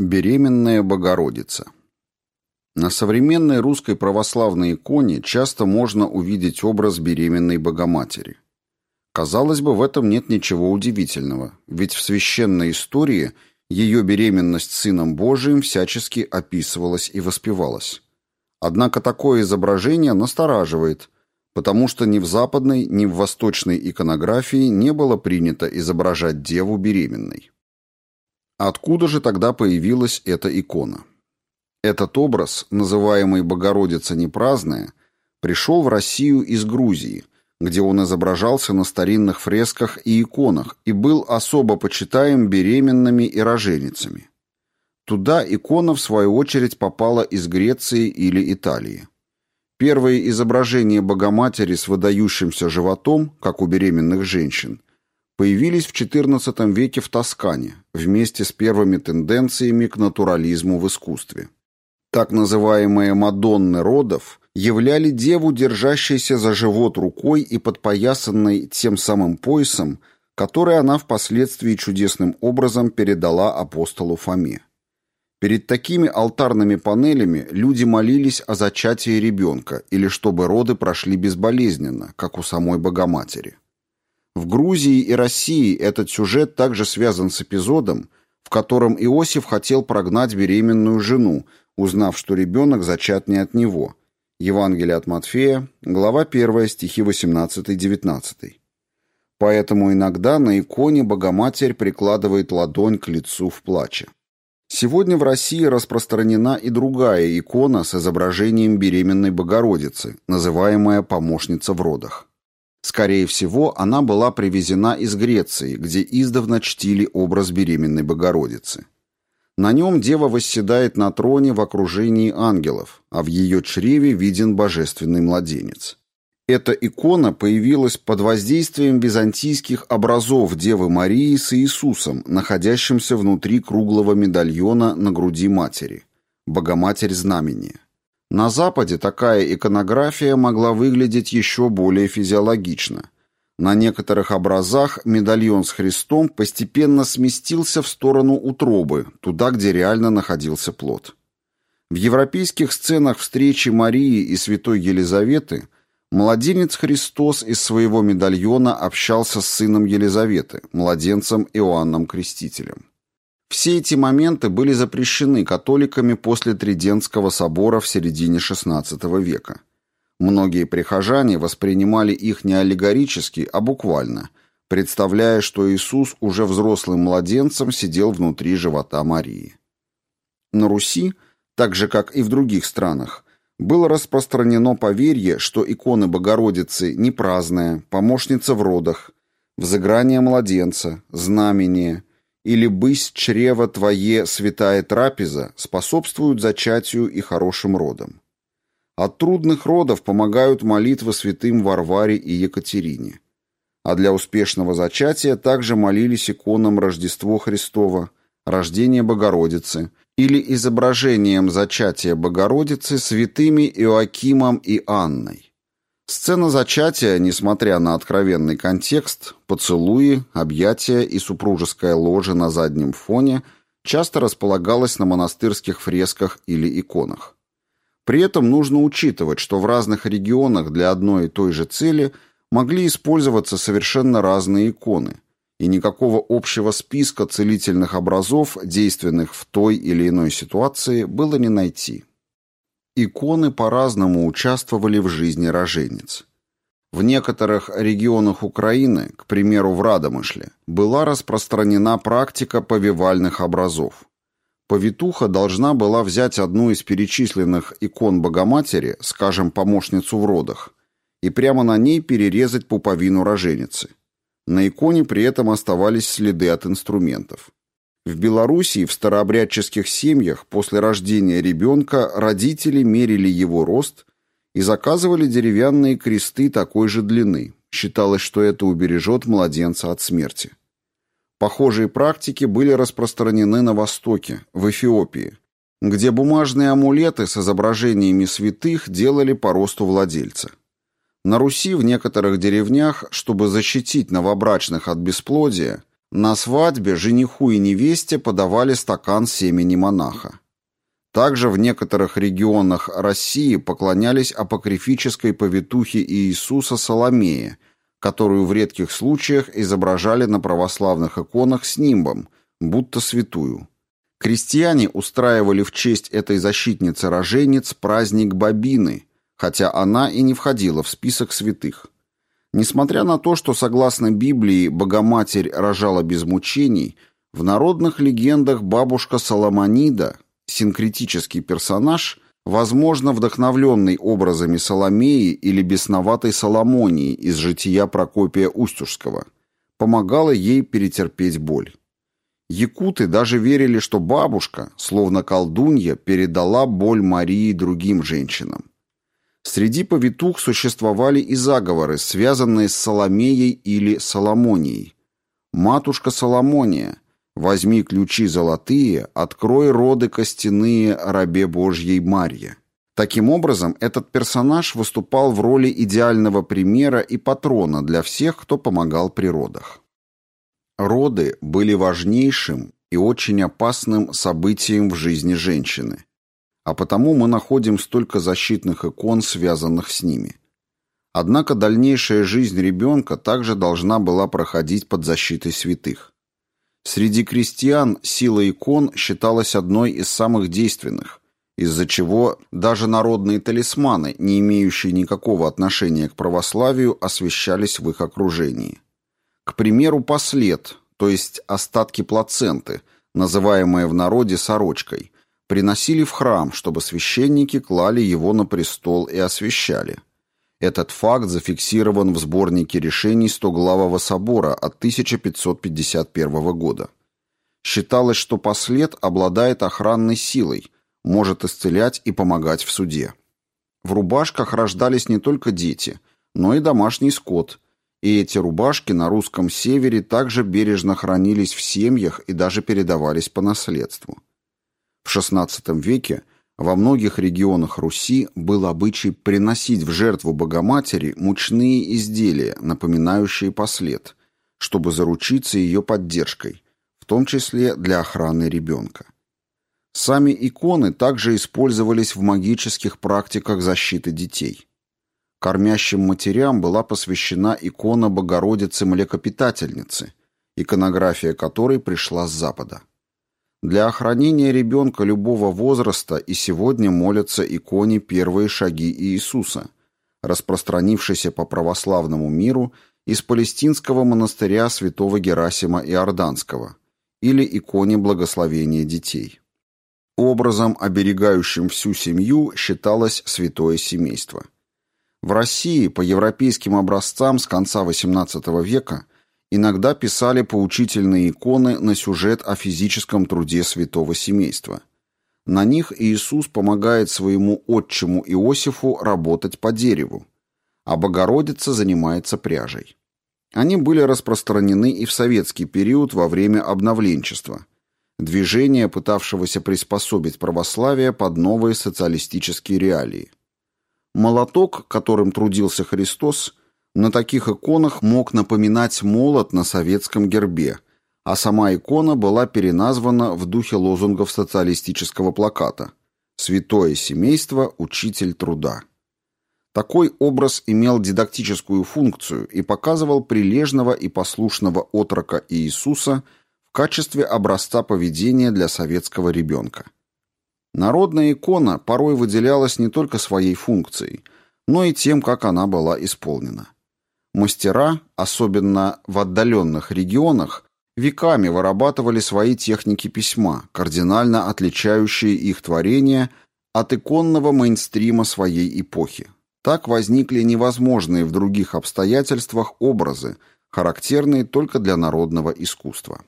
Беременная Богородица. На современной русской православной иконе часто можно увидеть образ беременной Богоматери. Казалось бы, в этом нет ничего удивительного, ведь в священной истории ее беременность Сыном Божиим всячески описывалась и воспевалась. Однако такое изображение настораживает, потому что ни в западной, ни в восточной иконографии не было принято изображать деву беременной. Откуда же тогда появилась эта икона? Этот образ, называемый «Богородица непраздная», пришел в Россию из Грузии, где он изображался на старинных фресках и иконах и был особо почитаем беременными и роженицами. Туда икона, в свою очередь, попала из Греции или Италии. Первые изображения Богоматери с выдающимся животом, как у беременных женщин, появились в XIV веке в Тоскане вместе с первыми тенденциями к натурализму в искусстве. Так называемые «мадонны родов» являли деву, держащейся за живот рукой и подпоясанной тем самым поясом, который она впоследствии чудесным образом передала апостолу Фоме. Перед такими алтарными панелями люди молились о зачатии ребенка или чтобы роды прошли безболезненно, как у самой Богоматери. В Грузии и России этот сюжет также связан с эпизодом, в котором Иосиф хотел прогнать беременную жену, узнав, что ребенок зачат не от него. Евангелие от Матфея, глава 1, стихи 18-19. Поэтому иногда на иконе Богоматерь прикладывает ладонь к лицу в плаче. Сегодня в России распространена и другая икона с изображением беременной Богородицы, называемая «Помощница в родах». Скорее всего, она была привезена из Греции, где издавна чтили образ беременной Богородицы. На нем дева восседает на троне в окружении ангелов, а в ее чреве виден божественный младенец. Эта икона появилась под воздействием византийских образов Девы Марии с Иисусом, находящимся внутри круглого медальона на груди матери. Богоматерь знамения. На Западе такая иконография могла выглядеть еще более физиологично. На некоторых образах медальон с Христом постепенно сместился в сторону утробы, туда, где реально находился плод. В европейских сценах встречи Марии и святой Елизаветы младенец Христос из своего медальона общался с сыном Елизаветы, младенцем Иоанном Крестителем. Все эти моменты были запрещены католиками после Тридентского собора в середине XVI века. Многие прихожане воспринимали их не аллегорически, а буквально, представляя, что Иисус уже взрослым младенцем сидел внутри живота Марии. На Руси, так же как и в других странах, было распространено поверье, что иконы Богородицы не праздная, помощница в родах, взыграние младенца, знамение – или «бысь чрева твое, святая трапеза» способствуют зачатию и хорошим родам. От трудных родов помогают молитвы святым Варваре и Екатерине. А для успешного зачатия также молились иконам Рождество Христово, рождение Богородицы или изображением зачатия Богородицы святыми Иоакимом и Анной. Сцена зачатия, несмотря на откровенный контекст, поцелуи, объятия и супружеская ложа на заднем фоне, часто располагалась на монастырских фресках или иконах. При этом нужно учитывать, что в разных регионах для одной и той же цели могли использоваться совершенно разные иконы, и никакого общего списка целительных образов, действенных в той или иной ситуации, было не найти. Иконы по-разному участвовали в жизни рожениц. В некоторых регионах Украины, к примеру, в Радомышле, была распространена практика повивальных образов. Повитуха должна была взять одну из перечисленных икон Богоматери, скажем, помощницу в родах, и прямо на ней перерезать пуповину роженицы. На иконе при этом оставались следы от инструментов. В Белоруссии в старообрядческих семьях после рождения ребенка родители мерили его рост и заказывали деревянные кресты такой же длины. Считалось, что это убережет младенца от смерти. Похожие практики были распространены на Востоке, в Эфиопии, где бумажные амулеты с изображениями святых делали по росту владельца. На Руси в некоторых деревнях, чтобы защитить новобрачных от бесплодия, На свадьбе жениху и невесте подавали стакан семени монаха. Также в некоторых регионах России поклонялись апокрифической повитухе Иисуса Соломее, которую в редких случаях изображали на православных иконах с нимбом, будто святую. Крестьяне устраивали в честь этой защитницы роженец праздник Бабины, хотя она и не входила в список святых. Несмотря на то, что, согласно Библии, Богоматерь рожала без мучений, в народных легендах бабушка Соломонида, синкретический персонаж, возможно, вдохновленный образами Соломеи или бесноватой Соломонии из жития Прокопия Устюжского, помогала ей перетерпеть боль. Якуты даже верили, что бабушка, словно колдунья, передала боль Марии другим женщинам. Среди повитух существовали и заговоры, связанные с Соломеей или Соломонией. «Матушка Соломония, возьми ключи золотые, открой роды костяные рабе Божьей Марье». Таким образом, этот персонаж выступал в роли идеального примера и патрона для всех, кто помогал при родах. Роды были важнейшим и очень опасным событием в жизни женщины а потому мы находим столько защитных икон, связанных с ними. Однако дальнейшая жизнь ребенка также должна была проходить под защитой святых. Среди крестьян сила икон считалась одной из самых действенных, из-за чего даже народные талисманы, не имеющие никакого отношения к православию, освещались в их окружении. К примеру, послед, то есть остатки плаценты, называемые в народе сорочкой – приносили в храм, чтобы священники клали его на престол и освящали. Этот факт зафиксирован в сборнике решений Стоглавого собора от 1551 года. Считалось, что послед обладает охранной силой, может исцелять и помогать в суде. В рубашках рождались не только дети, но и домашний скот, и эти рубашки на русском севере также бережно хранились в семьях и даже передавались по наследству. В XVI веке во многих регионах Руси был обычай приносить в жертву Богоматери мучные изделия, напоминающие послед, чтобы заручиться ее поддержкой, в том числе для охраны ребенка. Сами иконы также использовались в магических практиках защиты детей. Кормящим матерям была посвящена икона Богородицы-млекопитательницы, иконография которой пришла с Запада. Для охранения ребенка любого возраста и сегодня молятся иконе «Первые шаги Иисуса», распространившейся по православному миру из палестинского монастыря святого Герасима Иорданского, или иконе благословения детей. Образом, оберегающим всю семью, считалось святое семейство. В России по европейским образцам с конца XVIII века – иногда писали поучительные иконы на сюжет о физическом труде святого семейства. На них Иисус помогает своему отчиму Иосифу работать по дереву, а Богородица занимается пряжей. Они были распространены и в советский период во время обновленчества, движения, пытавшегося приспособить православие под новые социалистические реалии. Молоток, которым трудился Христос, на таких иконах мог напоминать молот на советском гербе, а сама икона была переназвана в духе лозунгов социалистического плаката «Святое семейство, учитель труда». Такой образ имел дидактическую функцию и показывал прилежного и послушного отрока Иисуса в качестве образца поведения для советского ребенка. Народная икона порой выделялась не только своей функцией, но и тем, как она была исполнена. Мастера, особенно в отдаленных регионах, веками вырабатывали свои техники письма, кардинально отличающие их творения от иконного мейнстрима своей эпохи. Так возникли невозможные в других обстоятельствах образы, характерные только для народного искусства.